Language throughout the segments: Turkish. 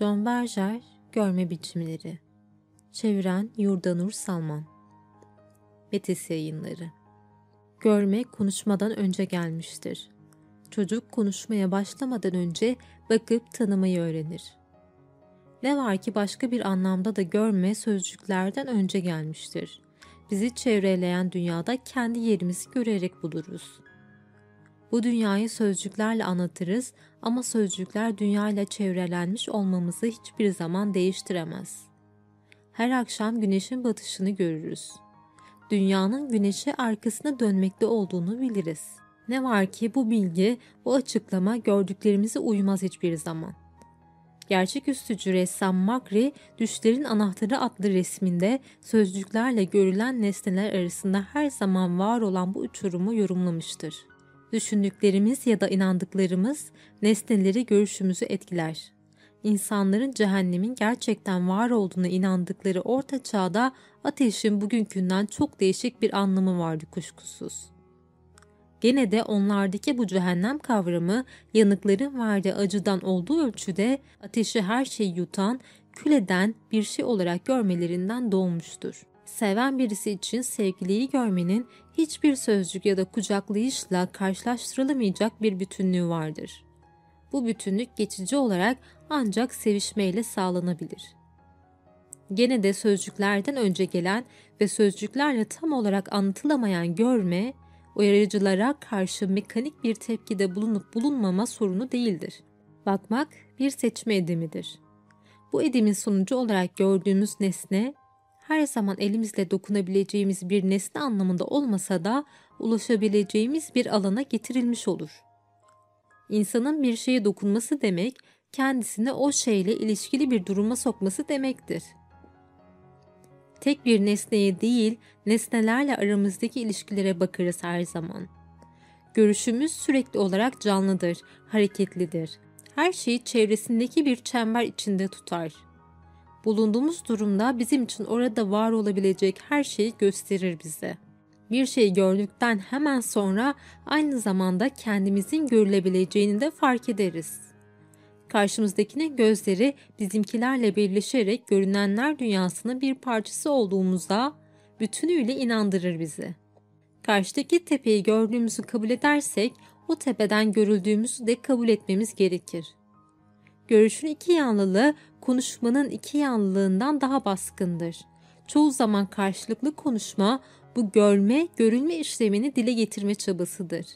John Berger Görme Biçimleri Çeviren Yurdanur Salman Betis Yayınları Görme konuşmadan önce gelmiştir. Çocuk konuşmaya başlamadan önce bakıp tanımayı öğrenir. Ne var ki başka bir anlamda da görme sözcüklerden önce gelmiştir. Bizi çevreleyen dünyada kendi yerimizi görerek buluruz. Bu dünyayı sözcüklerle anlatırız ama sözcükler dünyayla çevrelenmiş olmamızı hiçbir zaman değiştiremez. Her akşam güneşin batışını görürüz. Dünyanın güneşe arkasına dönmekte olduğunu biliriz. Ne var ki bu bilgi, bu açıklama gördüklerimize uymaz hiçbir zaman. Gerçeküstücü ressam Magri, Düşlerin Anahtarı adlı resminde sözcüklerle görülen nesneler arasında her zaman var olan bu uçurumu yorumlamıştır. Düşündüklerimiz ya da inandıklarımız nesneleri görüşümüzü etkiler. İnsanların cehennemin gerçekten var olduğuna inandıkları orta çağda ateşin bugünkünden çok değişik bir anlamı vardı kuşkusuz. Gene de onlardaki bu cehennem kavramı yanıkların verdiği acıdan olduğu ölçüde ateşi her şeyi yutan, küleden bir şey olarak görmelerinden doğmuştur. Seven birisi için sevgiliyi görmenin hiçbir sözcük ya da kucaklayışla karşılaştırılamayacak bir bütünlüğü vardır. Bu bütünlük geçici olarak ancak sevişmeyle sağlanabilir. Gene de sözcüklerden önce gelen ve sözcüklerle tam olarak anlatılamayan görme, uyarıcılara karşı mekanik bir tepkide bulunup bulunmama sorunu değildir. Bakmak bir seçme edimidir. Bu edimin sonucu olarak gördüğümüz nesne, her zaman elimizle dokunabileceğimiz bir nesne anlamında olmasa da ulaşabileceğimiz bir alana getirilmiş olur. İnsanın bir şeye dokunması demek, kendisini o şeyle ilişkili bir duruma sokması demektir. Tek bir nesneye değil, nesnelerle aramızdaki ilişkilere bakarız her zaman. Görüşümüz sürekli olarak canlıdır, hareketlidir. Her şeyi çevresindeki bir çember içinde tutar. Bulunduğumuz durumda bizim için orada var olabilecek her şeyi gösterir bize. Bir şeyi gördükten hemen sonra aynı zamanda kendimizin görülebileceğini de fark ederiz. Karşımızdakinin gözleri bizimkilerle birleşerek görünenler dünyasının bir parçası olduğumuza bütünüyle inandırır bizi. Karşıdaki tepeyi gördüğümüzü kabul edersek o tepeden görüldüğümüzü de kabul etmemiz gerekir. Görüşün iki yanlılığı konuşmanın iki yanlılığından daha baskındır. Çoğu zaman karşılıklı konuşma bu görme, görülme işlemini dile getirme çabasıdır.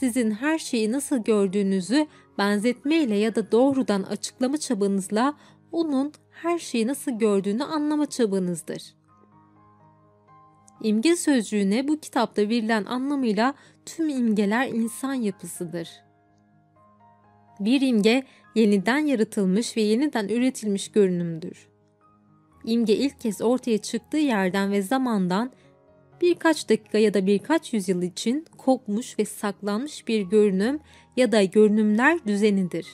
Sizin her şeyi nasıl gördüğünüzü benzetmeyle ya da doğrudan açıklama çabanızla onun her şeyi nasıl gördüğünü anlama çabanızdır. İmge sözcüğüne bu kitapta verilen anlamıyla tüm imgeler insan yapısıdır. Bir imge yeniden yaratılmış ve yeniden üretilmiş görünümdür. İmge ilk kez ortaya çıktığı yerden ve zamandan birkaç dakika ya da birkaç yüzyıl için kopmuş ve saklanmış bir görünüm ya da görünümler düzenidir.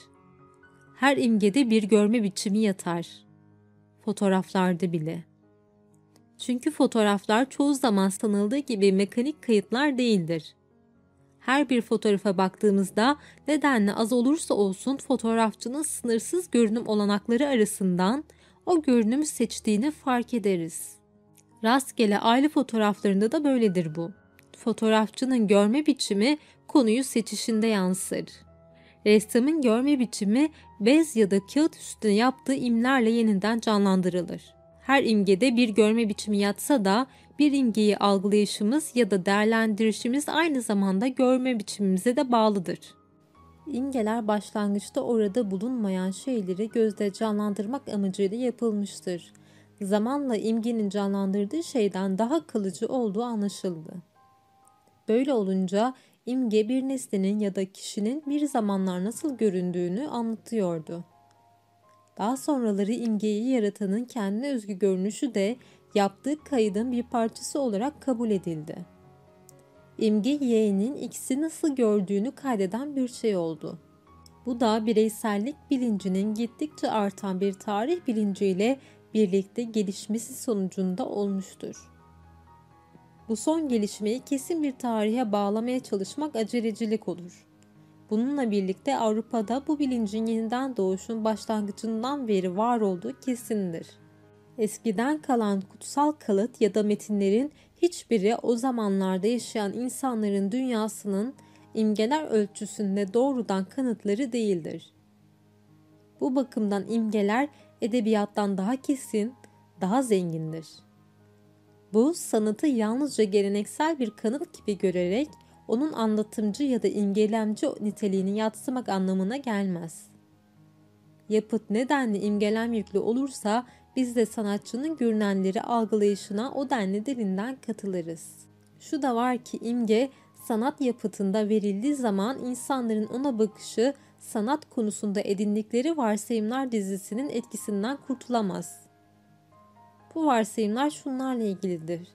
Her imgede bir görme biçimi yatar. Fotoğraflarda bile. Çünkü fotoğraflar çoğu zaman sanıldığı gibi mekanik kayıtlar değildir. Her bir fotoğrafa baktığımızda nedenle az olursa olsun fotoğrafçının sınırsız görünüm olanakları arasından o görünümü seçtiğini fark ederiz. Rastgele aile fotoğraflarında da böyledir bu. Fotoğrafçının görme biçimi konuyu seçişinde yansır. Ressamın görme biçimi bez ya da kağıt üstüne yaptığı imlerle yeniden canlandırılır. Her imgede bir görme biçimi yatsa da bir imgeyi algılayışımız ya da değerlendirişimiz aynı zamanda görme biçimimize de bağlıdır. İmgeler başlangıçta orada bulunmayan şeyleri gözde canlandırmak amacıyla yapılmıştır. Zamanla imgenin canlandırdığı şeyden daha kalıcı olduğu anlaşıldı. Böyle olunca imge bir nesnenin ya da kişinin bir zamanlar nasıl göründüğünü anlatıyordu. Daha sonraları imgeyi yaratanın kendine özgü görünüşü de yaptığı kaydın bir parçası olarak kabul edildi. İmge Y'nin ikisi nasıl gördüğünü kaydeden bir şey oldu. Bu da bireysellik bilincinin gittikçe artan bir tarih bilinciyle birlikte gelişmesi sonucunda olmuştur. Bu son gelişmeyi kesin bir tarihe bağlamaya çalışmak acelecilik olur. Bununla birlikte Avrupa'da bu bilincin yeniden doğuşun başlangıcından beri var olduğu kesindir. Eskiden kalan kutsal kalıt ya da metinlerin hiçbiri o zamanlarda yaşayan insanların dünyasının imgeler ölçüsünde doğrudan kanıtları değildir. Bu bakımdan imgeler edebiyattan daha kesin, daha zengindir. Bu sanatı yalnızca geleneksel bir kanıt gibi görerek onun anlatımcı ya da imgelemci niteliğini yatsımak anlamına gelmez. Yapıt nedenli imgelem yüklü olursa biz de sanatçının görünenleri algılayışına o denli derinden katılırız. Şu da var ki imge sanat yapıtında verildiği zaman insanların ona bakışı sanat konusunda edindikleri varsayımlar dizisinin etkisinden kurtulamaz. Bu varsayımlar şunlarla ilgilidir.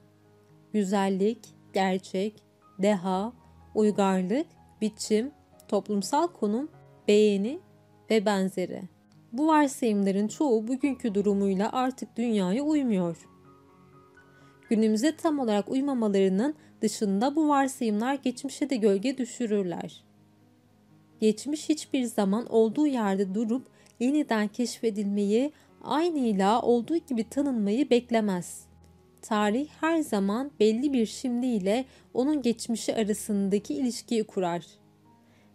Güzellik, gerçek, deha, uygarlık, biçim, toplumsal konum, beğeni ve benzeri. Bu varsayımların çoğu bugünkü durumuyla artık dünyaya uymuyor. Günümüze tam olarak uymamalarının dışında bu varsayımlar geçmişe de gölge düşürürler. Geçmiş hiçbir zaman olduğu yerde durup yeniden keşfedilmeyi, aynıyla olduğu gibi tanınmayı beklemez. Tarih her zaman belli bir şimdi ile onun geçmişi arasındaki ilişkiyi kurar.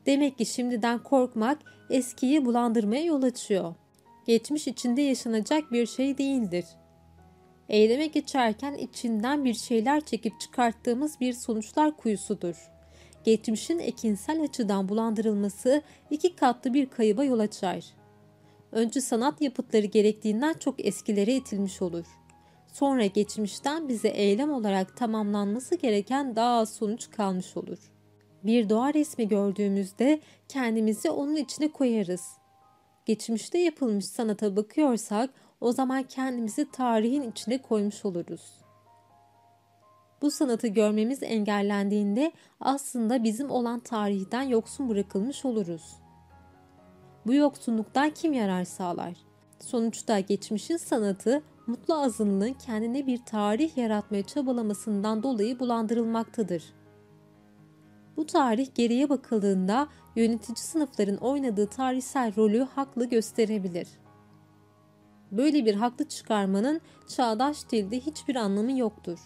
Demek ki şimdiden korkmak eskiyi bulandırmaya yol açıyor. Geçmiş içinde yaşanacak bir şey değildir. Eyleme geçerken içinden bir şeyler çekip çıkarttığımız bir sonuçlar kuyusudur. Geçmişin ekinsel açıdan bulandırılması iki katlı bir kayıba yol açar. Önce sanat yapıtları gerektiğinden çok eskilere itilmiş olur. Sonra geçmişten bize eylem olarak tamamlanması gereken daha az sonuç kalmış olur.'' Bir doğa resmi gördüğümüzde kendimizi onun içine koyarız. Geçmişte yapılmış sanata bakıyorsak o zaman kendimizi tarihin içine koymuş oluruz. Bu sanatı görmemiz engellendiğinde aslında bizim olan tarihten yoksun bırakılmış oluruz. Bu yoksunluktan kim yarar sağlar? Sonuçta geçmişin sanatı mutlu azınlığın kendine bir tarih yaratmaya çabalamasından dolayı bulandırılmaktadır.'' Bu tarih geriye bakıldığında yönetici sınıfların oynadığı tarihsel rolü haklı gösterebilir. Böyle bir haklı çıkarmanın çağdaş dilde hiçbir anlamı yoktur.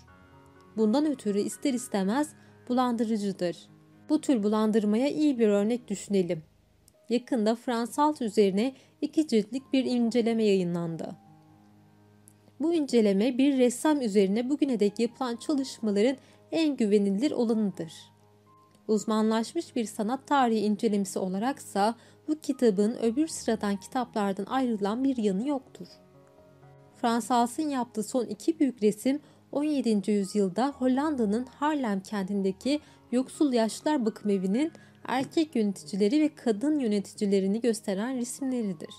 Bundan ötürü ister istemez bulandırıcıdır. Bu tür bulandırmaya iyi bir örnek düşünelim. Yakında Fransalt üzerine iki ciltlik bir inceleme yayınlandı. Bu inceleme bir ressam üzerine bugüne dek yapılan çalışmaların en güvenilir olanıdır uzmanlaşmış bir sanat tarihi incelemesi olaraksa bu kitabın öbür sıradan kitaplardan ayrılan bir yanı yoktur. Fransals'ın yaptığı son iki büyük resim 17. yüzyılda Hollanda'nın Harlem kentindeki yoksul yaşlılar bakım evinin erkek yöneticileri ve kadın yöneticilerini gösteren resimleridir.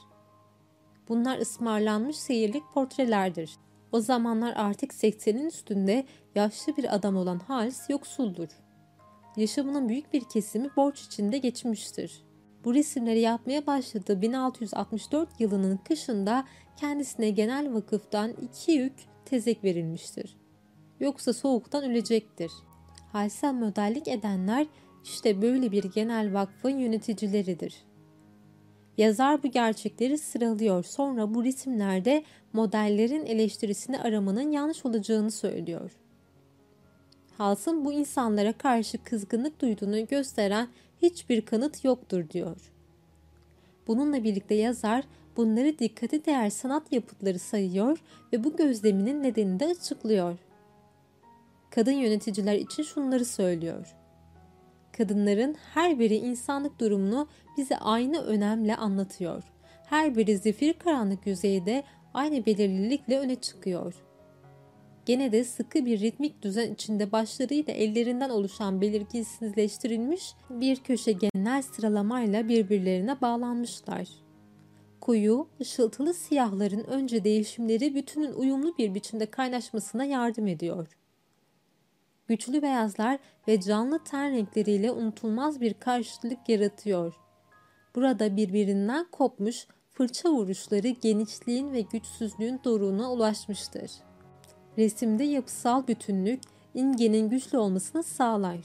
Bunlar ısmarlanmış seyirlik portrelerdir. O zamanlar artık 80'in üstünde yaşlı bir adam olan Hals yoksuldur yaşamının büyük bir kesimi borç içinde geçmiştir. Bu resimleri yapmaya başladığı 1664 yılının kışında kendisine genel vakıftan iki yük tezek verilmiştir. Yoksa soğuktan ölecektir. Halsel modellik edenler işte böyle bir genel vakfın yöneticileridir. Yazar bu gerçekleri sıralıyor sonra bu resimlerde modellerin eleştirisini aramanın yanlış olacağını söylüyor. Hals'ın bu insanlara karşı kızgınlık duyduğunu gösteren hiçbir kanıt yoktur diyor. Bununla birlikte yazar bunları dikkate değer sanat yapıtları sayıyor ve bu gözleminin nedenini de açıklıyor. Kadın yöneticiler için şunları söylüyor. Kadınların her biri insanlık durumunu bize aynı önemle anlatıyor. Her biri zifir karanlık yüzeyde aynı belirlilikle öne çıkıyor.'' Gene de sıkı bir ritmik düzen içinde başlarıyla ellerinden oluşan belirgisizleştirilmiş bir köşe genel sıralamayla birbirlerine bağlanmışlar. Koyu, ışıltılı siyahların önce değişimleri bütünün uyumlu bir biçimde kaynaşmasına yardım ediyor. Güçlü beyazlar ve canlı ten renkleriyle unutulmaz bir karşılık yaratıyor. Burada birbirinden kopmuş fırça vuruşları genişliğin ve güçsüzlüğün doruğuna ulaşmıştır resimde yapısal bütünlük imgenin güçlü olmasını sağlar.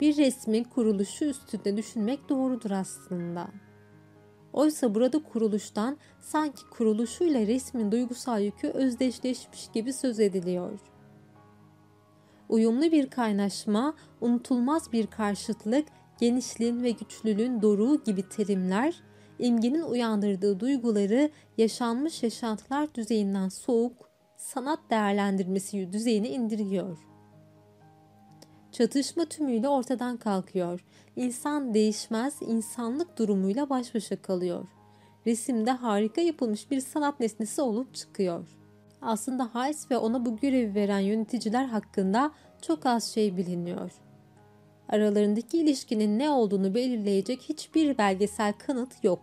bir resmin kuruluşu üstünde düşünmek doğrudur aslında. Oysa burada kuruluştan sanki kuruluşuyla resmin duygusal yükü özdeşleşmiş gibi söz ediliyor. Uyumlu bir kaynaşma, unutulmaz bir karşıtlık, genişliğin ve güçlülüğün doruğu gibi terimler, imgenin uyandırdığı duyguları yaşanmış yaşantılar düzeyinden soğuk, sanat değerlendirmesi düzeyine indiriyor. Çatışma tümüyle ortadan kalkıyor. İnsan değişmez, insanlık durumuyla baş başa kalıyor. Resimde harika yapılmış bir sanat nesnesi olup çıkıyor. Aslında Hayes ve ona bu görevi veren yöneticiler hakkında çok az şey biliniyor. Aralarındaki ilişkinin ne olduğunu belirleyecek hiçbir belgesel kanıt yok.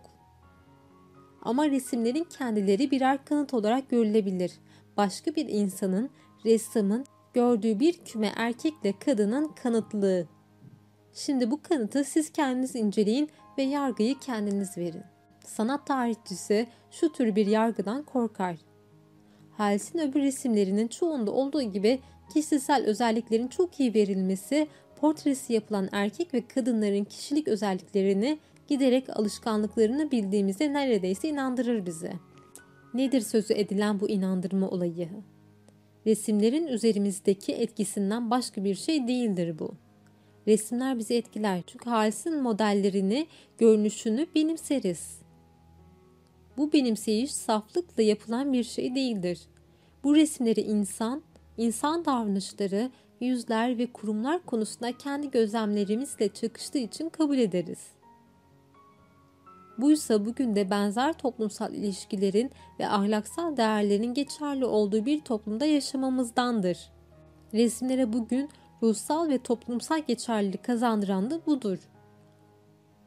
Ama resimlerin kendileri birer kanıt olarak görülebilir. Başka bir insanın, ressamın gördüğü bir küme erkekle kadının kanıtlığı. Şimdi bu kanıtı siz kendiniz inceleyin ve yargıyı kendiniz verin. Sanat tarihçisi şu tür bir yargıdan korkar. Hals'in öbür resimlerinin çoğunda olduğu gibi kişisel özelliklerin çok iyi verilmesi, portresi yapılan erkek ve kadınların kişilik özelliklerini giderek alışkanlıklarını bildiğimize neredeyse inandırır bizi. Nedir sözü edilen bu inandırma olayı? resimlerin üzerimizdeki etkisinden başka bir şey değildir bu. Resimler bizi etkiler çünkü Hals'in modellerini, görünüşünü benimseriz. Bu benimseyiş saflıkla yapılan bir şey değildir. Bu resimleri insan, insan davranışları, yüzler ve kurumlar konusunda kendi gözlemlerimizle çakıştığı için kabul ederiz. Buysa bugün de benzer toplumsal ilişkilerin ve ahlaksal değerlerin geçerli olduğu bir toplumda yaşamamızdandır. Resimlere bugün ruhsal ve toplumsal geçerlilik kazandıran da budur.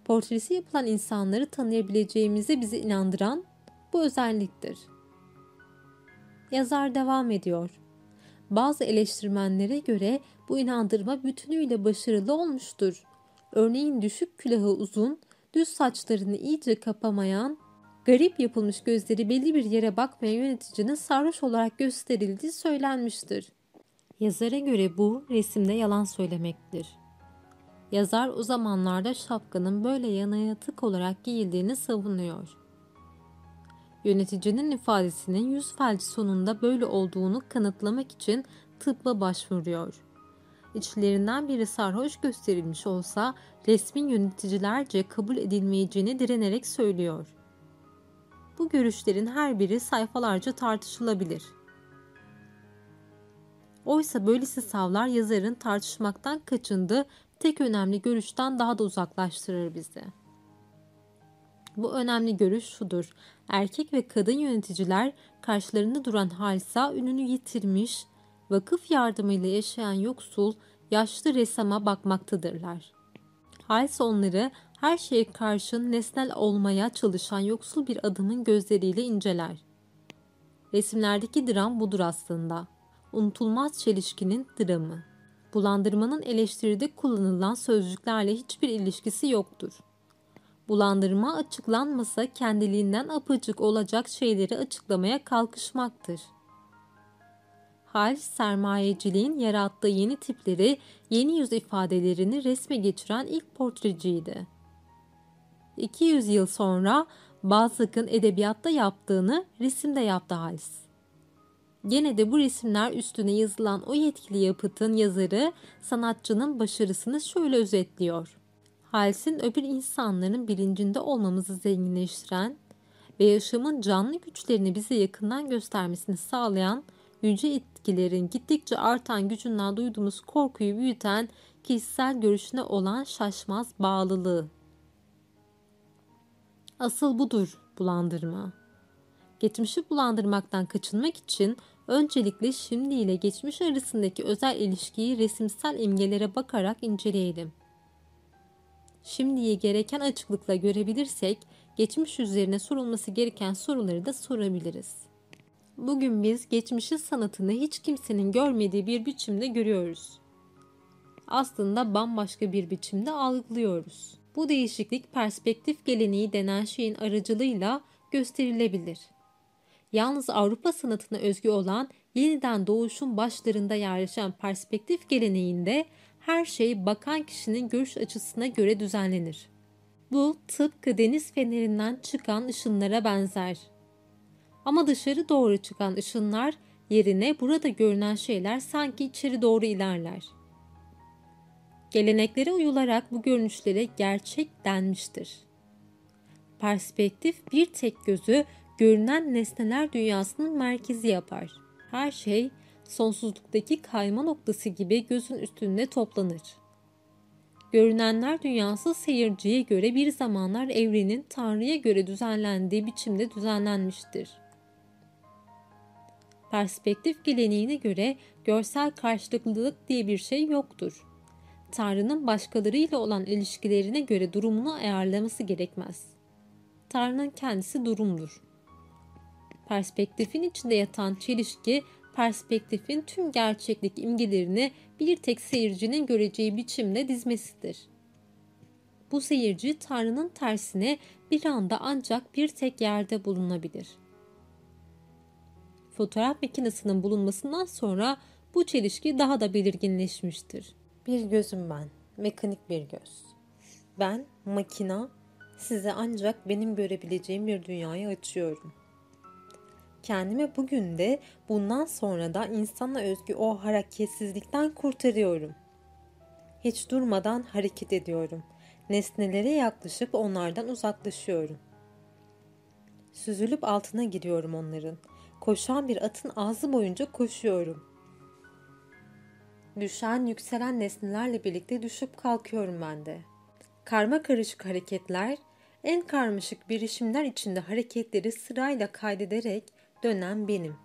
Portresi yapılan insanları tanıyabileceğimize bizi inandıran bu özelliktir. Yazar devam ediyor. Bazı eleştirmenlere göre bu inandırma bütünüyle başarılı olmuştur. Örneğin düşük külahı uzun, düz saçlarını iyice kapamayan, garip yapılmış gözleri belli bir yere bakmayan yöneticinin sarhoş olarak gösterildiği söylenmiştir. Yazara göre bu resimde yalan söylemektir. Yazar o zamanlarda şapkanın böyle yana yatık olarak giyildiğini savunuyor. Yöneticinin ifadesinin yüz felci sonunda böyle olduğunu kanıtlamak için tıbba başvuruyor. İçlerinden biri sarhoş gösterilmiş olsa resmin yöneticilerce kabul edilmeyeceğini direnerek söylüyor. Bu görüşlerin her biri sayfalarca tartışılabilir. Oysa böylesi savlar yazarın tartışmaktan kaçındığı tek önemli görüşten daha da uzaklaştırır bizi. Bu önemli görüş şudur. Erkek ve kadın yöneticiler karşılarında duran halsa ününü yitirmiş, vakıf yardımıyla yaşayan yoksul, yaşlı ressama bakmaktadırlar. Hals onları her şeye karşın nesnel olmaya çalışan yoksul bir adamın gözleriyle inceler. Resimlerdeki dram budur aslında. Unutulmaz çelişkinin dramı. Bulandırmanın eleştiride kullanılan sözcüklerle hiçbir ilişkisi yoktur. Bulandırma açıklanmasa kendiliğinden apacık olacak şeyleri açıklamaya kalkışmaktır.'' Hal sermayeciliğin yarattığı yeni tipleri, yeni yüz ifadelerini resme geçiren ilk portreciydi. 200 yıl sonra Balzac'ın edebiyatta yaptığını resimde yaptı Hals. Gene de bu resimler üstüne yazılan o yetkili yapıtın yazarı sanatçının başarısını şöyle özetliyor. Hals'in öbür insanların bilincinde olmamızı zenginleştiren ve yaşamın canlı güçlerini bize yakından göstermesini sağlayan yüce etkilerin gittikçe artan gücünden duyduğumuz korkuyu büyüten kişisel görüşüne olan şaşmaz bağlılığı. Asıl budur bulandırma. Geçmişi bulandırmaktan kaçınmak için öncelikle şimdi ile geçmiş arasındaki özel ilişkiyi resimsel imgelere bakarak inceleyelim. Şimdiye gereken açıklıkla görebilirsek geçmiş üzerine sorulması gereken soruları da sorabiliriz. Bugün biz geçmişin sanatını hiç kimsenin görmediği bir biçimde görüyoruz. Aslında bambaşka bir biçimde algılıyoruz. Bu değişiklik perspektif geleneği denen şeyin aracılığıyla gösterilebilir. Yalnız Avrupa sanatına özgü olan yeniden doğuşun başlarında yerleşen perspektif geleneğinde her şey bakan kişinin görüş açısına göre düzenlenir. Bu tıpkı deniz fenerinden çıkan ışınlara benzer. Ama dışarı doğru çıkan ışınlar yerine burada görünen şeyler sanki içeri doğru ilerler. Geleneklere uyularak bu görünüşlere gerçek denmiştir. Perspektif bir tek gözü görünen nesneler dünyasının merkezi yapar. Her şey sonsuzluktaki kayma noktası gibi gözün üstünde toplanır. Görünenler dünyası seyirciye göre bir zamanlar evrenin Tanrı'ya göre düzenlendiği biçimde düzenlenmiştir. Perspektif geleneğine göre görsel karşılıklılık diye bir şey yoktur. Tanrı'nın başkalarıyla olan ilişkilerine göre durumunu ayarlaması gerekmez. Tanrı'nın kendisi durumdur. Perspektifin içinde yatan çelişki perspektifin tüm gerçeklik imgelerini bir tek seyircinin göreceği biçimde dizmesidir. Bu seyirci Tanrı'nın tersine bir anda ancak bir tek yerde bulunabilir. Fotoğraf makinesinin bulunmasından sonra bu çelişki daha da belirginleşmiştir. Bir gözüm ben, mekanik bir göz. Ben, makina, size ancak benim görebileceğim bir dünyayı açıyorum. Kendimi bugün de bundan sonra da insana özgü o hareketsizlikten kurtarıyorum. Hiç durmadan hareket ediyorum. Nesnelere yaklaşıp onlardan uzaklaşıyorum. Süzülüp altına giriyorum onların. Koşan bir atın ağzı boyunca koşuyorum. Düşen, yükselen nesnelerle birlikte düşüp kalkıyorum ben de. Karma karışık hareketler, en karmaşık birişimler içinde hareketleri sırayla kaydederek dönen benim.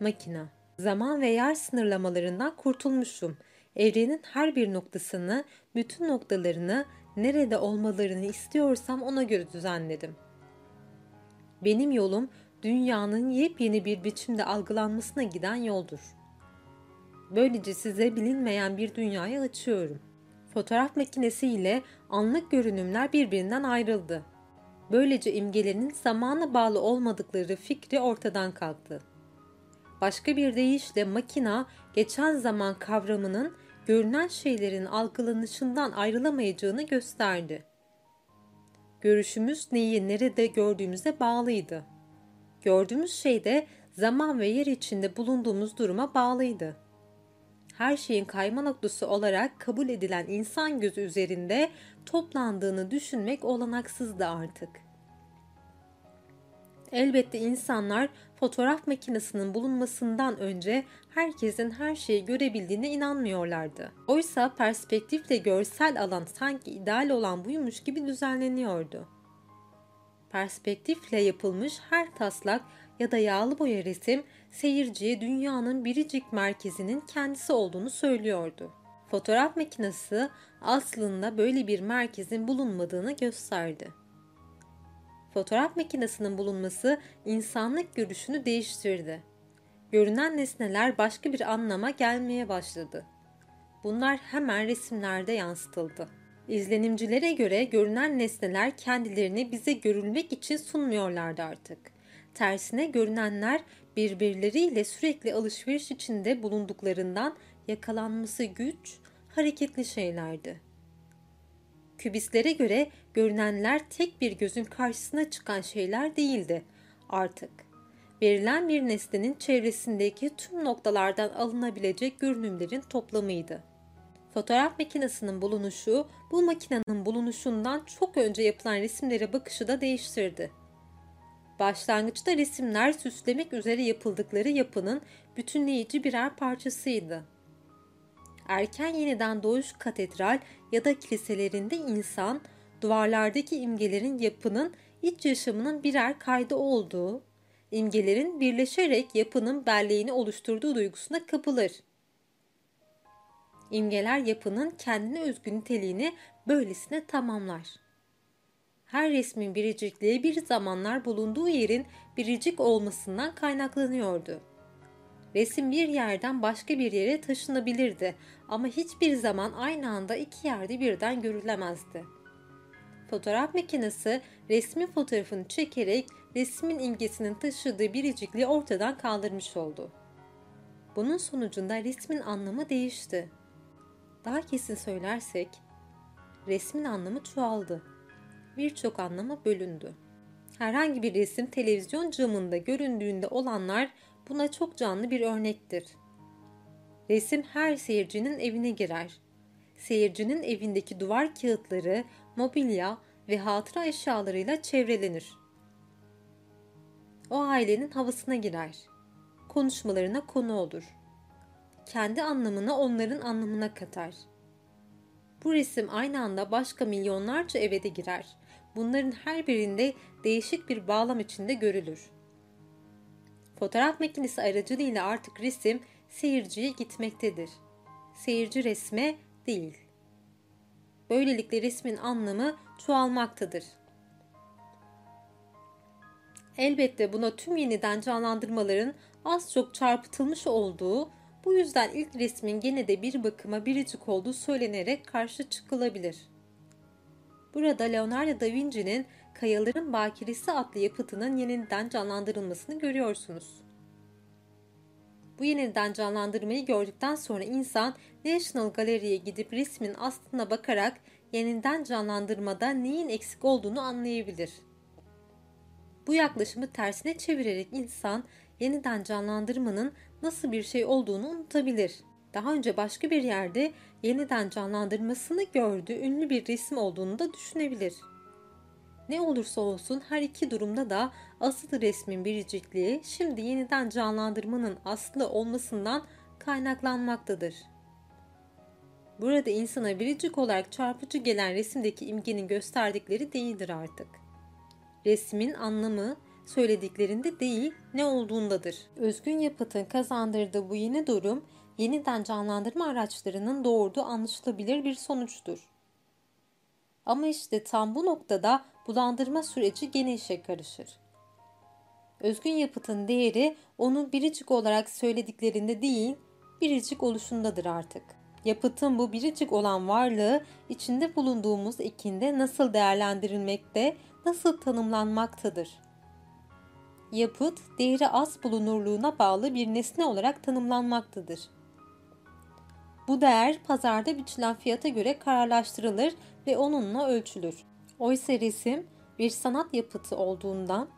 Makina. Zaman ve yer sınırlamalarından kurtulmuşum. Evrenin her bir noktasını, bütün noktalarını, nerede olmalarını istiyorsam ona göre düzenledim. Benim yolum dünyanın yepyeni bir biçimde algılanmasına giden yoldur. Böylece size bilinmeyen bir dünyayı açıyorum. Fotoğraf makinesi ile anlık görünümler birbirinden ayrıldı. Böylece imgelerin zamana bağlı olmadıkları fikri ortadan kalktı. Başka bir deyişle makina geçen zaman kavramının görünen şeylerin algılanışından ayrılamayacağını gösterdi. Görüşümüz neyi nerede gördüğümüze bağlıydı. Gördüğümüz şey de zaman ve yer içinde bulunduğumuz duruma bağlıydı. Her şeyin kayma noktası olarak kabul edilen insan gözü üzerinde toplandığını düşünmek olanaksızdı artık. Elbette insanlar fotoğraf makinesinin bulunmasından önce herkesin her şeyi görebildiğine inanmıyorlardı. Oysa perspektifle görsel alan sanki ideal olan buymuş gibi düzenleniyordu. Perspektifle yapılmış her taslak ya da yağlı boya resim seyirciye dünyanın biricik merkezinin kendisi olduğunu söylüyordu. Fotoğraf makinesi aslında böyle bir merkezin bulunmadığını gösterdi. Fotoğraf makinesinin bulunması insanlık görüşünü değiştirdi. Görünen nesneler başka bir anlama gelmeye başladı. Bunlar hemen resimlerde yansıtıldı. İzlenimcilere göre görünen nesneler kendilerini bize görülmek için sunmuyorlardı artık. Tersine görünenler birbirleriyle sürekli alışveriş içinde bulunduklarından yakalanması güç, hareketli şeylerdi. Kübistlere göre görünenler tek bir gözün karşısına çıkan şeyler değildi artık. Verilen bir nesnenin çevresindeki tüm noktalardan alınabilecek görünümlerin toplamıydı. Fotoğraf makinesinin bulunuşu bu makinenin bulunuşundan çok önce yapılan resimlere bakışı da değiştirdi. Başlangıçta resimler süslemek üzere yapıldıkları yapının bütünleyici birer parçasıydı. Erken yeniden doğuş katedral ya da kiliselerinde insan, duvarlardaki imgelerin yapının iç yaşamının birer kaydı olduğu, imgelerin birleşerek yapının belleğini oluşturduğu duygusuna kapılır. İmgeler yapının kendine özgü niteliğini böylesine tamamlar. Her resmin biricikliği bir zamanlar bulunduğu yerin biricik olmasından kaynaklanıyordu. Resim bir yerden başka bir yere taşınabilirdi ama hiçbir zaman aynı anda iki yerde birden görülemezdi. Fotoğraf makinesi resmin fotoğrafını çekerek resmin imgesinin taşıdığı biricikliği ortadan kaldırmış oldu. Bunun sonucunda resmin anlamı değişti. Daha kesin söylersek, resmin anlamı çoğaldı. Birçok anlama bölündü. Herhangi bir resim televizyon camında göründüğünde olanlar buna çok canlı bir örnektir. Resim her seyircinin evine girer. Seyircinin evindeki duvar kağıtları, mobilya ve hatıra eşyalarıyla çevrelenir. O ailenin havasına girer. Konuşmalarına konu olur. Kendi anlamını onların anlamına katar. Bu resim aynı anda başka milyonlarca eve de girer. Bunların her birinde değişik bir bağlam içinde görülür. Fotoğraf makinesi aracılığıyla artık resim seyirciye gitmektedir. Seyirci resme değil. Böylelikle resmin anlamı çoğalmaktadır. Elbette buna tüm yeniden canlandırmaların az çok çarpıtılmış olduğu, bu yüzden ilk resmin gene de bir bakıma biricik olduğu söylenerek karşı çıkılabilir. Burada Leonardo da Vinci'nin Kayaların Bakiresi adlı yapıtının yeniden canlandırılmasını görüyorsunuz. Bu yeniden canlandırmayı gördükten sonra insan National Gallery'e gidip resmin aslına bakarak yeniden canlandırmada neyin eksik olduğunu anlayabilir. Bu yaklaşımı tersine çevirerek insan yeniden canlandırmanın nasıl bir şey olduğunu unutabilir. Daha önce başka bir yerde yeniden canlandırmasını gördüğü ünlü bir resim olduğunu da düşünebilir. Ne olursa olsun her iki durumda da asıl resmin biricikliği şimdi yeniden canlandırmanın aslı olmasından kaynaklanmaktadır. Burada insana biricik olarak çarpıcı gelen resimdeki imgenin gösterdikleri değildir artık. Resmin anlamı söylediklerinde değil ne olduğundadır. Özgün yapıtın kazandırdığı bu yeni durum yeniden canlandırma araçlarının doğurduğu anlaşılabilir bir sonuçtur. Ama işte tam bu noktada bulandırma süreci gene işe karışır. Özgün yapıtın değeri onu biricik olarak söylediklerinde değil, biricik oluşundadır artık. Yapıtın bu biricik olan varlığı içinde bulunduğumuz ekinde nasıl değerlendirilmekte, nasıl tanımlanmaktadır. Yapıt, değeri az bulunurluğuna bağlı bir nesne olarak tanımlanmaktadır. Bu değer pazarda biçilen fiyata göre kararlaştırılır ve onunla ölçülür. Oysa resim bir sanat yapıtı olduğundan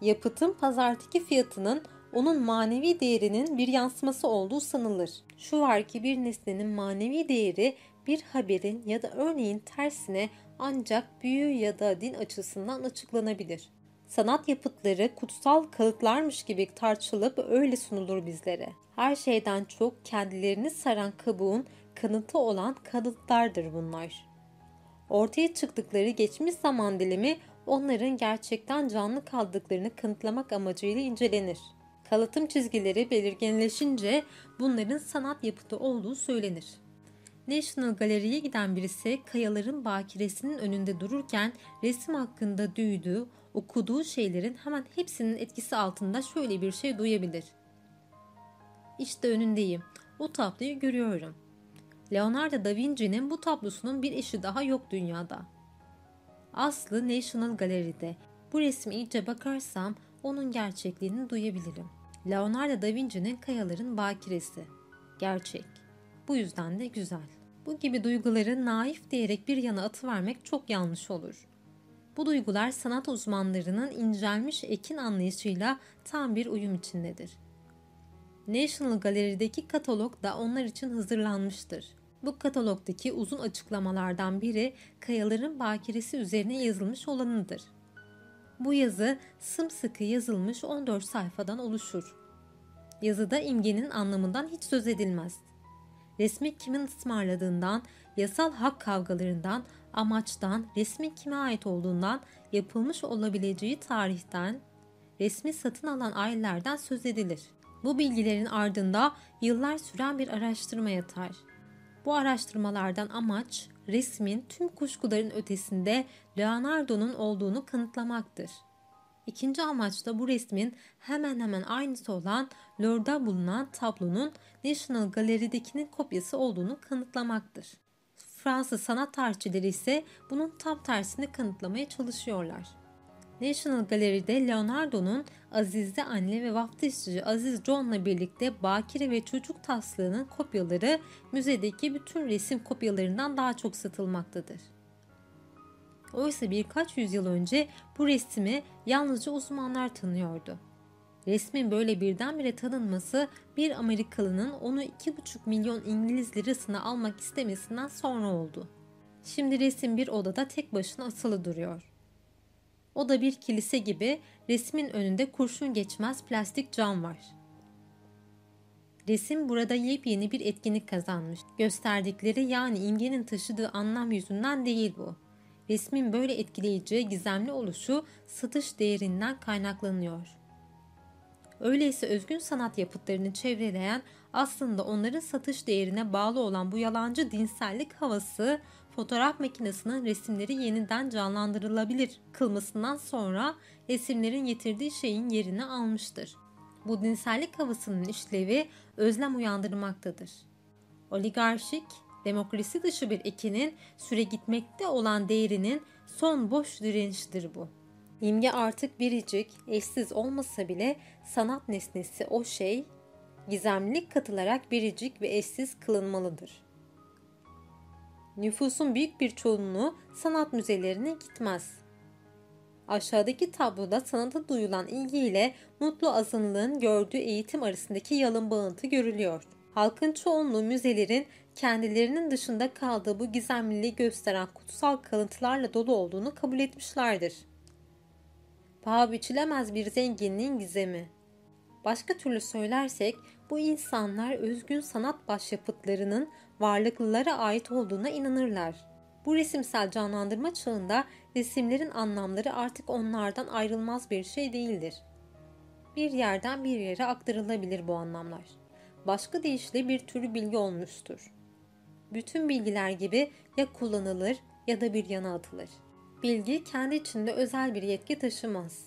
yapıtın pazardaki fiyatının onun manevi değerinin bir yansıması olduğu sanılır. Şu var ki bir nesnenin manevi değeri bir haberin ya da örneğin tersine ancak büyü ya da din açısından açıklanabilir. Sanat yapıtları kutsal kalıtlarmış gibi tartışılıp öyle sunulur bizlere. Her şeyden çok kendilerini saran kabuğun kanıtı olan kanıtlardır bunlar. Ortaya çıktıkları geçmiş zaman dilimi onların gerçekten canlı kaldıklarını kanıtlamak amacıyla incelenir. Kalıtım çizgileri belirginleşince bunların sanat yapıtı olduğu söylenir. National Gallery'ye giden birisi kayaların bakiresinin önünde dururken resim hakkında duyduğu, okuduğu şeylerin hemen hepsinin etkisi altında şöyle bir şey duyabilir. İşte önündeyim. O tabloyu görüyorum. Leonardo da Vinci'nin bu tablosunun bir eşi daha yok dünyada. Aslı National Gallery'de. Bu resmi iyice bakarsam onun gerçekliğini duyabilirim. Leonardo da Vinci'nin Kayaların Bakiresi. Gerçek. Bu yüzden de güzel. Bu gibi duyguları naif diyerek bir yana atıvermek çok yanlış olur. Bu duygular sanat uzmanlarının incelmiş ekin anlayışıyla tam bir uyum içindedir. National Gallery'deki katalog da onlar için hazırlanmıştır. Bu katalogdaki uzun açıklamalardan biri kayaların bakiresi üzerine yazılmış olanıdır. Bu yazı sımsıkı yazılmış 14 sayfadan oluşur. Yazıda imgenin anlamından hiç söz edilmez. Resmi kimin ısmarladığından, yasal hak kavgalarından, amaçtan, resmi kime ait olduğundan, yapılmış olabileceği tarihten, resmi satın alan ailelerden söz edilir. Bu bilgilerin ardında yıllar süren bir araştırma yatar. Bu araştırmalardan amaç resmin tüm kuşkuların ötesinde Leonardo'nun olduğunu kanıtlamaktır. İkinci amaç da bu resmin hemen hemen aynısı olan Louvre'da bulunan tablonun National Gallery'dekinin kopyası olduğunu kanıtlamaktır. Fransız sanat tarihçileri ise bunun tam tersini kanıtlamaya çalışıyorlar. National Gallery'de Leonardo'nun Aziz'de anne ve vaftizci Aziz John'la birlikte bakire ve çocuk taslığının kopyaları müzedeki bütün resim kopyalarından daha çok satılmaktadır. Oysa birkaç yüzyıl önce bu resmi yalnızca uzmanlar tanıyordu. Resmin böyle birdenbire tanınması bir Amerikalının onu 2,5 milyon İngiliz lirasına almak istemesinden sonra oldu. Şimdi resim bir odada tek başına asılı duruyor. O da bir kilise gibi resmin önünde kurşun geçmez plastik cam var. Resim burada yepyeni bir etkinlik kazanmış. Gösterdikleri yani imgenin taşıdığı anlam yüzünden değil bu. Resmin böyle etkileyici, gizemli oluşu satış değerinden kaynaklanıyor. Öyleyse özgün sanat yapıtlarını çevreleyen aslında onların satış değerine bağlı olan bu yalancı dinsellik havası fotoğraf makinesinin resimleri yeniden canlandırılabilir kılmasından sonra resimlerin getirdiği şeyin yerini almıştır. Bu dinsellik havasının işlevi özlem uyandırmaktadır. Oligarşik, demokrasi dışı bir ekinin süre gitmekte olan değerinin son boş direniştir bu. İmge artık biricik, eşsiz olmasa bile sanat nesnesi o şey, gizemlilik katılarak biricik ve eşsiz kılınmalıdır. Nüfusun büyük bir çoğunluğu sanat müzelerine gitmez. Aşağıdaki tabloda sanata duyulan ilgiyle mutlu azınlığın gördüğü eğitim arasındaki yalın bağıntı görülüyor. Halkın çoğunluğu müzelerin kendilerinin dışında kaldığı bu gizemliliği gösteren kutsal kalıntılarla dolu olduğunu kabul etmişlerdir. Paha biçilemez bir zenginliğin gizemi. Başka türlü söylersek bu insanlar özgün sanat başyapıtlarının varlıklılara ait olduğuna inanırlar. Bu resimsel canlandırma çağında resimlerin anlamları artık onlardan ayrılmaz bir şey değildir. Bir yerden bir yere aktarılabilir bu anlamlar. Başka deyişle bir türü bilgi olmuştur. Bütün bilgiler gibi ya kullanılır ya da bir yana atılır. Bilgi kendi içinde özel bir yetki taşımaz.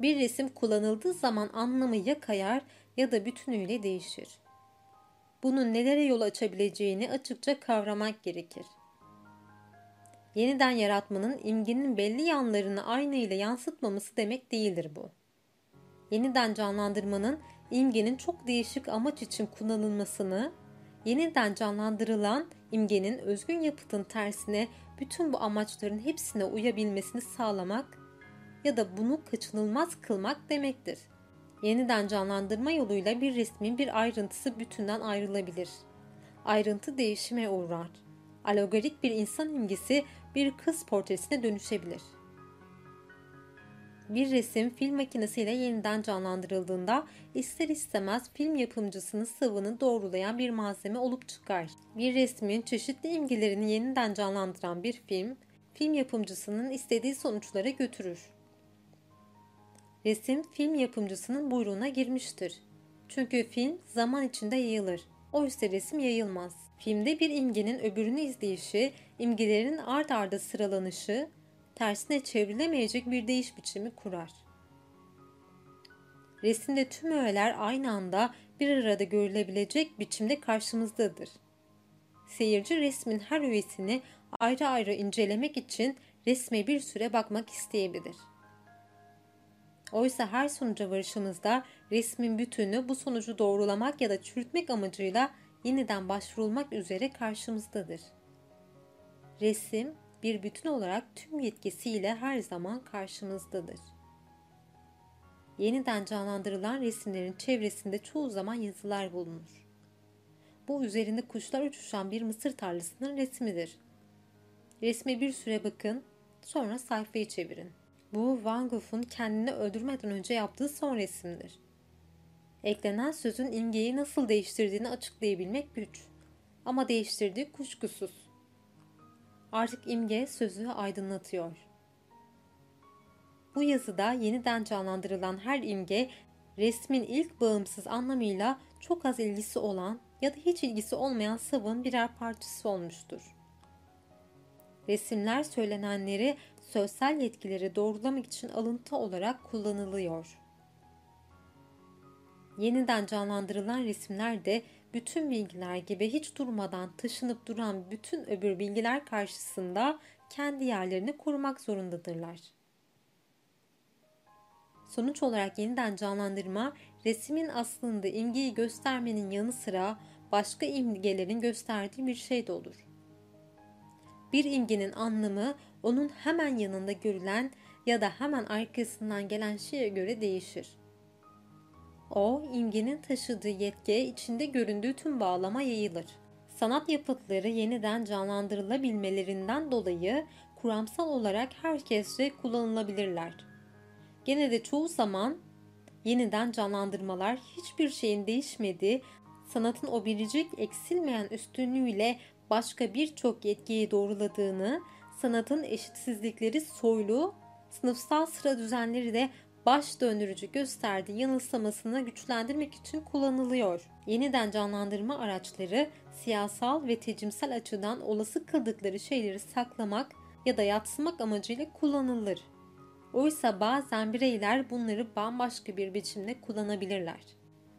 Bir resim kullanıldığı zaman anlamı ya kayar ya da bütünüyle değişir. Bunun nelere yol açabileceğini açıkça kavramak gerekir. Yeniden yaratmanın imgenin belli yanlarını aynı yansıtmaması demek değildir bu. Yeniden canlandırmanın imgenin çok değişik amaç için kullanılmasını, yeniden canlandırılan imgenin özgün yapıtın tersine bütün bu amaçların hepsine uyabilmesini sağlamak ya da bunu kaçınılmaz kılmak demektir. Yeniden canlandırma yoluyla bir resmin bir ayrıntısı bütünden ayrılabilir. Ayrıntı değişime uğrar. Alegorik bir insan imgesi bir kız portresine dönüşebilir. Bir resim film makinesiyle yeniden canlandırıldığında ister istemez film yapımcısının sıvını doğrulayan bir malzeme olup çıkar. Bir resmin çeşitli imgelerini yeniden canlandıran bir film, film yapımcısının istediği sonuçlara götürür. Resim film yapımcısının buyruğuna girmiştir. Çünkü film zaman içinde yayılır. Oysa resim yayılmaz. Filmde bir imgenin öbürünü izleyişi, imgelerin ard arda sıralanışı, tersine çevrilemeyecek bir değiş biçimi kurar. Resimde tüm öğeler aynı anda bir arada görülebilecek biçimde karşımızdadır. Seyirci resmin her öğesini ayrı ayrı incelemek için resme bir süre bakmak isteyebilir. Oysa her sonuca varışımızda resmin bütünü bu sonucu doğrulamak ya da çürütmek amacıyla yeniden başvurulmak üzere karşımızdadır. Resim bir bütün olarak tüm yetkisiyle her zaman karşımızdadır. Yeniden canlandırılan resimlerin çevresinde çoğu zaman yazılar bulunur. Bu üzerinde kuşlar uçuşan bir mısır tarlasının resmidir. Resme bir süre bakın, sonra sayfayı çevirin. Bu Van Gogh'un kendini öldürmeden önce yaptığı son resimdir. Eklenen sözün imgeyi nasıl değiştirdiğini açıklayabilmek güç. Ama değiştirdiği kuşkusuz. Artık imge sözü aydınlatıyor. Bu yazıda yeniden canlandırılan her imge resmin ilk bağımsız anlamıyla çok az ilgisi olan ya da hiç ilgisi olmayan savın birer parçası olmuştur. Resimler söylenenleri sözsel yetkileri doğrulamak için alıntı olarak kullanılıyor. Yeniden canlandırılan resimler de bütün bilgiler gibi hiç durmadan taşınıp duran bütün öbür bilgiler karşısında kendi yerlerini korumak zorundadırlar. Sonuç olarak yeniden canlandırma resmin aslında imgeyi göstermenin yanı sıra başka imgelerin gösterdiği bir şey de olur. Bir imgenin anlamı onun hemen yanında görülen ya da hemen arkasından gelen şeye göre değişir. O, imgenin taşıdığı yetkiye içinde göründüğü tüm bağlama yayılır. Sanat yapıtları yeniden canlandırılabilmelerinden dolayı kuramsal olarak herkesce kullanılabilirler. Gene de çoğu zaman yeniden canlandırmalar hiçbir şeyin değişmediği, sanatın o biricik eksilmeyen üstünlüğüyle başka birçok yetkiyi doğruladığını, sanatın eşitsizlikleri soylu, sınıfsal sıra düzenleri de baş döndürücü gösterdiği yanılsamasını güçlendirmek için kullanılıyor. Yeniden canlandırma araçları siyasal ve tecimsel açıdan olası kıldıkları şeyleri saklamak ya da yatsımak amacıyla kullanılır. Oysa bazen bireyler bunları bambaşka bir biçimde kullanabilirler.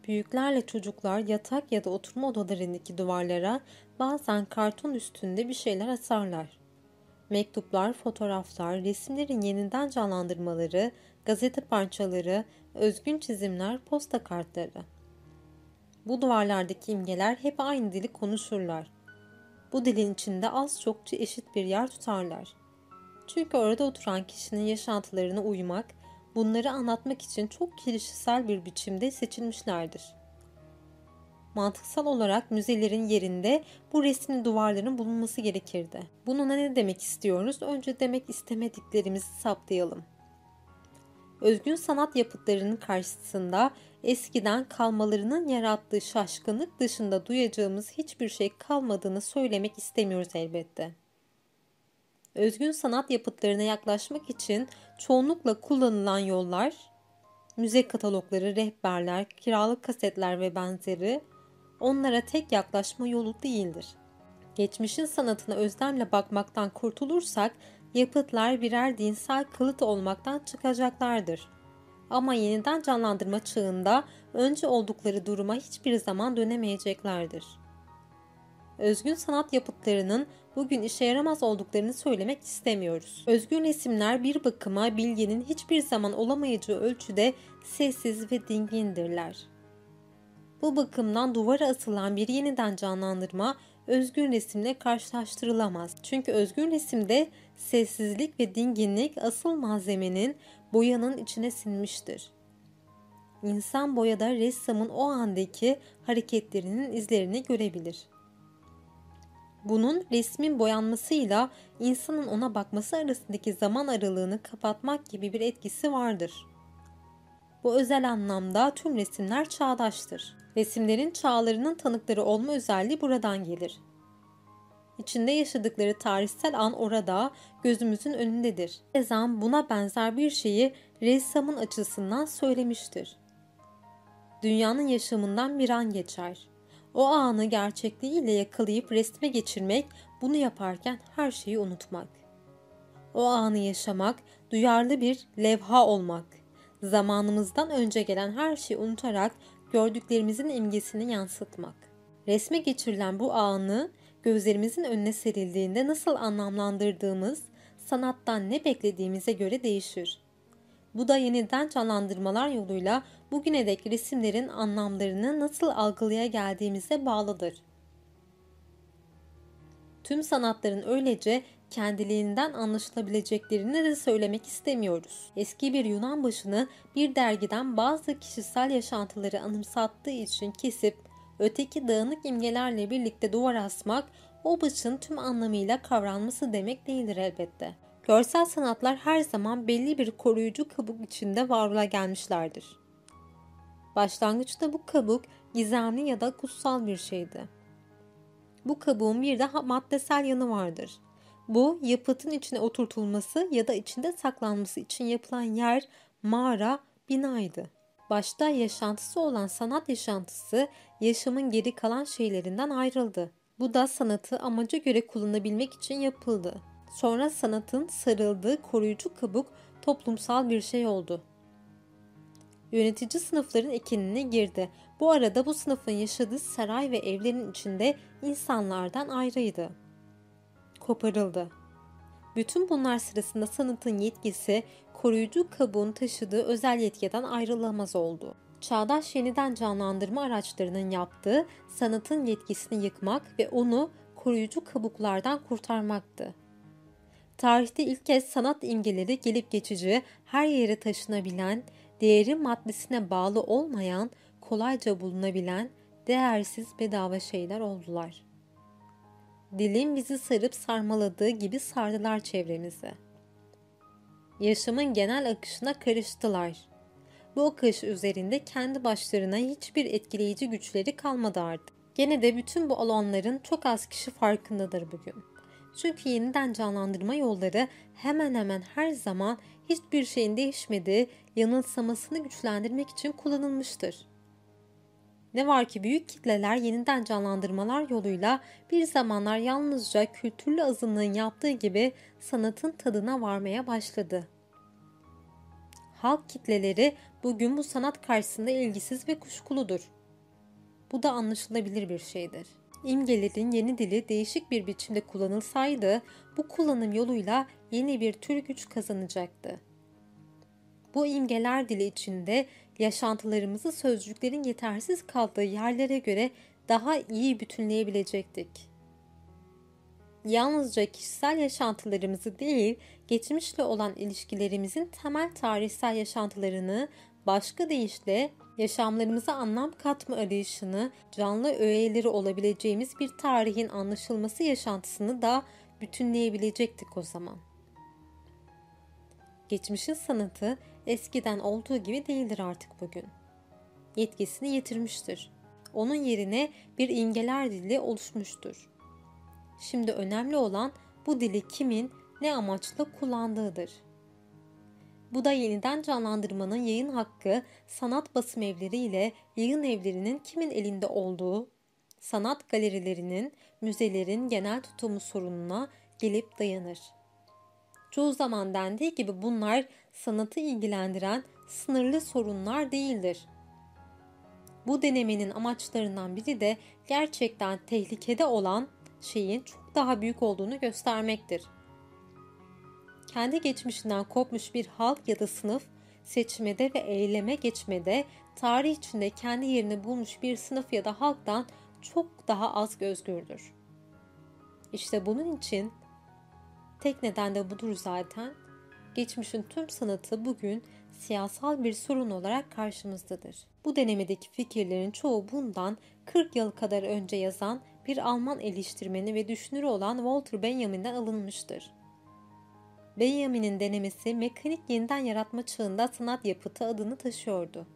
Büyüklerle çocuklar yatak ya da oturma odalarındaki duvarlara bazen karton üstünde bir şeyler asarlar. Mektuplar, fotoğraflar, resimlerin yeniden canlandırmaları, gazete parçaları, özgün çizimler, posta kartları. Bu duvarlardaki imgeler hep aynı dili konuşurlar. Bu dilin içinde az çokça eşit bir yer tutarlar. Çünkü orada oturan kişinin yaşantılarına uymak, bunları anlatmak için çok kişisel bir biçimde seçilmişlerdir. Mantıksal olarak müzelerin yerinde bu resmi duvarların bulunması gerekirdi. Bununla ne demek istiyoruz? Önce demek istemediklerimizi saptayalım. Özgün sanat yapıtlarının karşısında eskiden kalmalarının yarattığı şaşkınlık dışında duyacağımız hiçbir şey kalmadığını söylemek istemiyoruz elbette özgün sanat yapıtlarına yaklaşmak için çoğunlukla kullanılan yollar, müze katalogları, rehberler, kiralık kasetler ve benzeri onlara tek yaklaşma yolu değildir. Geçmişin sanatına özlemle bakmaktan kurtulursak yapıtlar birer dinsel kılıt olmaktan çıkacaklardır. Ama yeniden canlandırma çağında önce oldukları duruma hiçbir zaman dönemeyeceklerdir. Özgün sanat yapıtlarının bugün işe yaramaz olduklarını söylemek istemiyoruz. Özgün resimler bir bakıma bilginin hiçbir zaman olamayacağı ölçüde sessiz ve dingindirler. Bu bakımdan duvara asılan bir yeniden canlandırma özgün resimle karşılaştırılamaz. Çünkü özgün resimde sessizlik ve dinginlik asıl malzemenin boyanın içine sinmiştir. İnsan boyada ressamın o andaki hareketlerinin izlerini görebilir. Bunun resmin boyanmasıyla insanın ona bakması arasındaki zaman aralığını kapatmak gibi bir etkisi vardır. Bu özel anlamda tüm resimler çağdaştır. Resimlerin çağlarının tanıkları olma özelliği buradan gelir. İçinde yaşadıkları tarihsel an orada, gözümüzün önündedir. Ezan buna benzer bir şeyi ressamın açısından söylemiştir. Dünyanın yaşamından bir an geçer. O anı gerçekliğiyle yakalayıp resme geçirmek, bunu yaparken her şeyi unutmak. O anı yaşamak, duyarlı bir levha olmak. Zamanımızdan önce gelen her şeyi unutarak gördüklerimizin imgesini yansıtmak. Resme geçirilen bu anı gözlerimizin önüne serildiğinde nasıl anlamlandırdığımız, sanattan ne beklediğimize göre değişir. Bu da yeniden canlandırmalar yoluyla bugüne dek resimlerin anlamlarını nasıl algılaya geldiğimize bağlıdır. Tüm sanatların öylece kendiliğinden anlaşılabileceklerini de söylemek istemiyoruz. Eski bir Yunan başını bir dergiden bazı kişisel yaşantıları anımsattığı için kesip öteki dağınık imgelerle birlikte duvar asmak o başın tüm anlamıyla kavranması demek değildir elbette. Görsel sanatlar her zaman belli bir koruyucu kabuk içinde var ola gelmişlerdir. Başlangıçta bu kabuk gizemli ya da kutsal bir şeydi. Bu kabuğun bir de maddesel yanı vardır. Bu yapıtın içine oturtulması ya da içinde saklanması için yapılan yer, mağara, binaydı. Başta yaşantısı olan sanat yaşantısı yaşamın geri kalan şeylerinden ayrıldı. Bu da sanatı amaca göre kullanabilmek için yapıldı. Sonra sanatın sarıldığı koruyucu kabuk toplumsal bir şey oldu. Yönetici sınıfların ekinine girdi. Bu arada bu sınıfın yaşadığı saray ve evlerin içinde insanlardan ayrıydı. Koparıldı. Bütün bunlar sırasında sanatın yetkisi koruyucu kabuğun taşıdığı özel yetkiden ayrılamaz oldu. Çağdaş yeniden canlandırma araçlarının yaptığı sanatın yetkisini yıkmak ve onu koruyucu kabuklardan kurtarmaktı. Tarihte ilk kez sanat imgeleri gelip geçici, her yere taşınabilen, değeri maddesine bağlı olmayan, kolayca bulunabilen, değersiz bedava şeyler oldular. Dilin bizi sarıp sarmaladığı gibi sardılar çevremizi. Yaşamın genel akışına karıştılar. Bu akış üzerinde kendi başlarına hiçbir etkileyici güçleri kalmadı artık. Gene de bütün bu alanların çok az kişi farkındadır bugün. Çünkü yeniden canlandırma yolları hemen hemen her zaman hiçbir şeyin değişmediği yanılsamasını güçlendirmek için kullanılmıştır. Ne var ki büyük kitleler yeniden canlandırmalar yoluyla bir zamanlar yalnızca kültürlü azınlığın yaptığı gibi sanatın tadına varmaya başladı. Halk kitleleri bugün bu sanat karşısında ilgisiz ve kuşkuludur. Bu da anlaşılabilir bir şeydir. İmgelerin yeni dili değişik bir biçimde kullanılsaydı bu kullanım yoluyla yeni bir tür güç kazanacaktı. Bu imgeler dili içinde yaşantılarımızı sözcüklerin yetersiz kaldığı yerlere göre daha iyi bütünleyebilecektik. Yalnızca kişisel yaşantılarımızı değil, geçmişle olan ilişkilerimizin temel tarihsel yaşantılarını başka deyişle yaşamlarımıza anlam katma arayışını, canlı öğeleri olabileceğimiz bir tarihin anlaşılması yaşantısını da bütünleyebilecektik o zaman. Geçmişin sanatı eskiden olduğu gibi değildir artık bugün. Yetkisini yitirmiştir. Onun yerine bir imgeler dili oluşmuştur. Şimdi önemli olan bu dili kimin ne amaçla kullandığıdır. Bu da yeniden canlandırmanın yayın hakkı sanat basım evleri ile yayın evlerinin kimin elinde olduğu, sanat galerilerinin, müzelerin genel tutumu sorununa gelip dayanır. Çoğu zaman dendiği gibi bunlar sanatı ilgilendiren sınırlı sorunlar değildir. Bu denemenin amaçlarından biri de gerçekten tehlikede olan şeyin çok daha büyük olduğunu göstermektir. Kendi geçmişinden kopmuş bir halk ya da sınıf seçmede ve eyleme geçmede tarih içinde kendi yerini bulmuş bir sınıf ya da halktan çok daha az özgürdür. İşte bunun için tek neden de budur zaten. Geçmişin tüm sanatı bugün siyasal bir sorun olarak karşımızdadır. Bu denemedeki fikirlerin çoğu bundan 40 yıl kadar önce yazan bir Alman eleştirmeni ve düşünürü olan Walter Benjamin'den alınmıştır. Benjamin'in denemesi mekanik yeniden yaratma çağında sanat yapıtı adını taşıyordu.